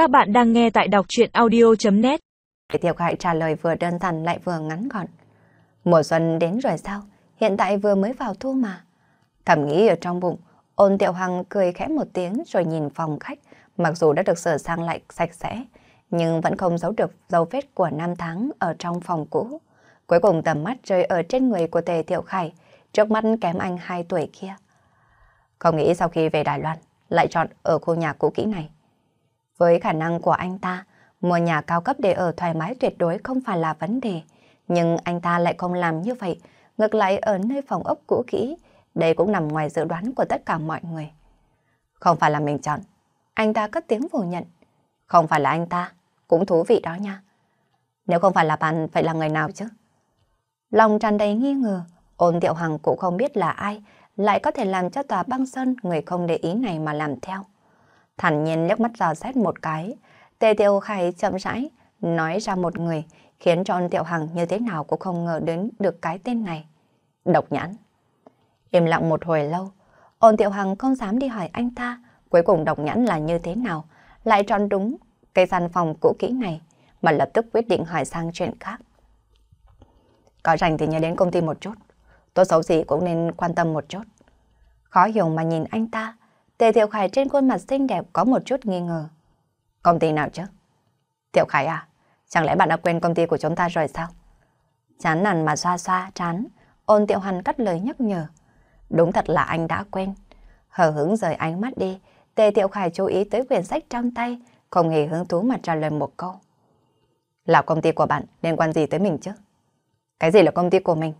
Các bạn đang nghe tại đọc chuyện audio.net Tiểu Khải trả lời vừa đơn giản lại vừa ngắn gọn. Mùa xuân đến rồi sao? Hiện tại vừa mới vào thu mà. Thầm nghĩ ở trong bụng, ôn Tiểu Hằng cười khẽ một tiếng rồi nhìn phòng khách. Mặc dù đã được sửa sang lại sạch sẽ, nhưng vẫn không giấu được dấu vết của năm tháng ở trong phòng cũ. Cuối cùng tầm mắt rơi ở trên người của Tề Tiểu Khải, trước mắt kém anh 2 tuổi kia. Không nghĩ sau khi về Đài Loan, lại chọn ở khu nhà cũ kỹ này. Với khả năng của anh ta, mua nhà cao cấp để ở thoải mái tuyệt đối không phải là vấn đề. Nhưng anh ta lại không làm như vậy, ngược lại ở nơi phòng ốc cũ kỹ, đây cũng nằm ngoài dự đoán của tất cả mọi người. Không phải là mình chọn, anh ta cất tiếng phủ nhận. Không phải là anh ta, cũng thú vị đó nha. Nếu không phải là bạn, phải là người nào chứ? Lòng tràn đầy nghi ngờ, ôn tiệu hằng cũng không biết là ai, lại có thể làm cho tòa băng sơn người không để ý này mà làm theo. Thản nhiên liếc mắt dò xét một cái, Tề Tiêu Khải chậm rãi nói ra một người, khiến cho Tiểu Hằng như thế nào cũng không ngờ đến được cái tên này. Độc nhãn. Im lặng một hồi lâu, ôn Tiểu Hằng không dám đi hỏi anh ta, cuối cùng độc nhãn là như thế nào, lại tròn đúng cái gian phòng cũ kỹ này, mà lập tức quyết định hỏi sang chuyện khác. Có rảnh thì nhớ đến công ty một chút, tốt xấu gì cũng nên quan tâm một chút. Khó hiểu mà nhìn anh ta, Tề Tiểu Khải trên khuôn mặt xinh đẹp có một chút nghi ngờ. Công ty nào chứ? Tiểu Khải à, chẳng lẽ bạn đã quên công ty của chúng ta rồi sao? Chán nản mà xoa xoa chán, ôn Tiểu Hàn cắt lời nhắc nhở. Đúng thật là anh đã quên. Hờ hứng rời ánh mắt đi, Tề Tiểu Khải chú ý tới quyển sách trong tay, không hề hứng thú mà trả lời một câu. Là công ty của bạn liên quan gì tới mình chứ? Cái gì là công ty của mình?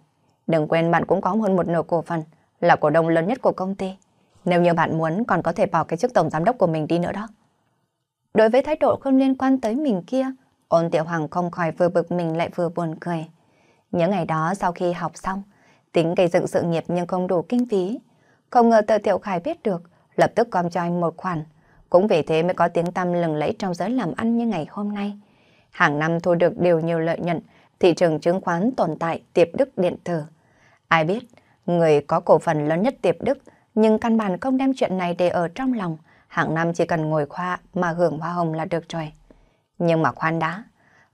Đừng quên bạn cũng có hơn một nửa cổ phần, là cổ đông lớn nhất của công ty. Nếu như bạn muốn còn có thể bỏ cái chức tổng giám đốc của mình đi nữa đó. Đối với thái độ không liên quan tới mình kia, ôn tiểu hoàng không khỏi vừa bực mình lại vừa buồn cười. Những ngày đó sau khi học xong, tính gây dựng sự nghiệp nhưng không đủ kinh phí. Không ngờ tờ tiểu khải biết được, lập tức con cho anh một khoản. Cũng vì thế mới có tiếng tăm lừng lẫy trong giới làm ăn như ngày hôm nay. Hàng năm thu được đều nhiều lợi nhuận, thị trường chứng khoán tồn tại tiệp đức điện tử. Ai biết, người có cổ phần lớn nhất tiệp đức nhưng căn bản không đem chuyện này để ở trong lòng, hàng năm chỉ cần ngồi khoa mà hưởng hoa hồng là được rồi. Nhưng mà khoan đã,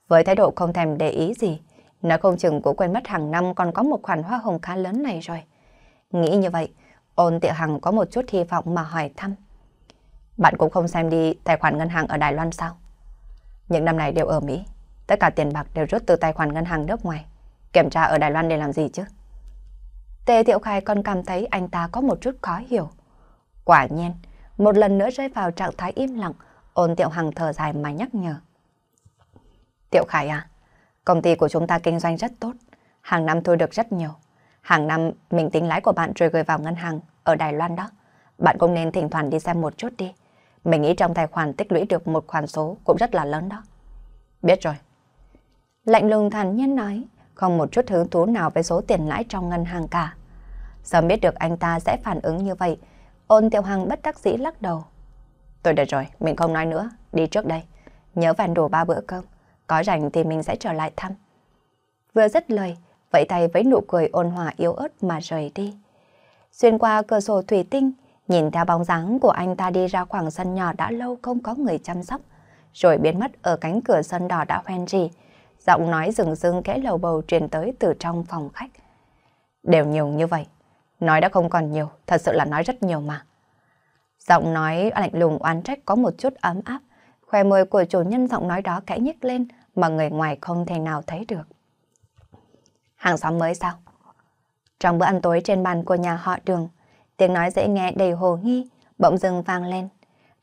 với thái độ không thèm để ý gì, nó không chừng cũng quên mất hàng năm còn có một khoản hoa hồng khá lớn này rồi. Nghĩ như vậy, ôn tiệu hằng có một chút hy vọng mà hỏi thăm. Bạn cũng không xem đi tài khoản ngân hàng ở Đài Loan sao? Những năm này đều ở Mỹ, tất cả tiền bạc đều rút từ tài khoản ngân hàng nước ngoài. Kiểm tra ở Đài Loan để làm gì chứ? Tề Tiểu Khai còn cảm thấy anh ta có một chút khó hiểu. Quả nhiên, một lần nữa rơi vào trạng thái im lặng, ôn Tiểu Hằng thở dài mà nhắc nhở. Tiểu Khải à, công ty của chúng ta kinh doanh rất tốt, hàng năm thu được rất nhiều. Hàng năm mình tính lãi của bạn rồi gửi vào ngân hàng ở Đài Loan đó. Bạn cũng nên thỉnh thoảng đi xem một chút đi. Mình nghĩ trong tài khoản tích lũy được một khoản số cũng rất là lớn đó. Biết rồi. Lạnh lùng thản nhiên nói, không một chút hứng thú nào với số tiền lãi trong ngân hàng cả. Sớm biết được anh ta sẽ phản ứng như vậy, ôn tiểu hằng bất đắc dĩ lắc đầu. Tôi được rồi, mình không nói nữa, đi trước đây. Nhớ vàn đồ ba bữa cơm, có rảnh thì mình sẽ trở lại thăm. Vừa dứt lời, vẫy tay với nụ cười ôn hòa yếu ớt mà rời đi. Xuyên qua cửa sổ thủy tinh, nhìn theo bóng dáng của anh ta đi ra khoảng sân nhỏ đã lâu không có người chăm sóc, rồi biến mất ở cánh cửa sân đỏ đã hoen rỉ giọng nói rừng rưng kẽ lầu bầu truyền tới từ trong phòng khách. Đều nhiều như vậy, nói đã không còn nhiều, thật sự là nói rất nhiều mà. Giọng nói lạnh lùng oán trách có một chút ấm áp, khoe môi của chủ nhân giọng nói đó kẽ nhích lên mà người ngoài không thể nào thấy được. Hàng xóm mới sao? Trong bữa ăn tối trên bàn của nhà họ đường, tiếng nói dễ nghe đầy hồ nghi, bỗng dưng vang lên.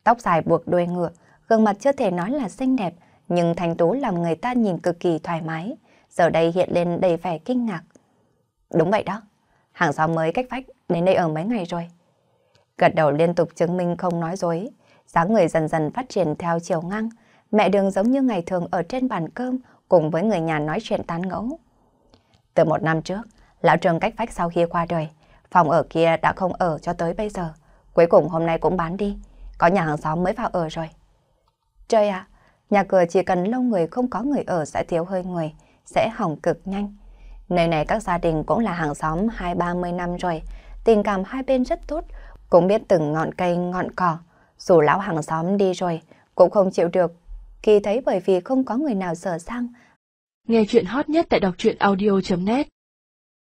Tóc dài buộc đuôi ngựa, gương mặt chưa thể nói là xinh đẹp, nhưng Thanh Tú làm người ta nhìn cực kỳ thoải mái, giờ đây hiện lên đầy vẻ kinh ngạc. Đúng vậy đó, hàng xóm mới cách vách đến đây ở mấy ngày rồi. Gật đầu liên tục chứng minh không nói dối, dáng người dần dần phát triển theo chiều ngang, mẹ đường giống như ngày thường ở trên bàn cơm cùng với người nhà nói chuyện tán ngẫu. Từ một năm trước, lão trường cách vách sau khi qua đời, phòng ở kia đã không ở cho tới bây giờ. Cuối cùng hôm nay cũng bán đi, có nhà hàng xóm mới vào ở rồi. Trời ạ, Nhà cửa chỉ cần lâu người không có người ở sẽ thiếu hơi người, sẽ hỏng cực nhanh. Nơi này các gia đình cũng là hàng xóm hai ba mươi năm rồi, tình cảm hai bên rất tốt, cũng biết từng ngọn cây ngọn cỏ. Dù lão hàng xóm đi rồi, cũng không chịu được khi thấy bởi vì không có người nào sở sang. Nghe chuyện hot nhất tại đọc truyện audio.net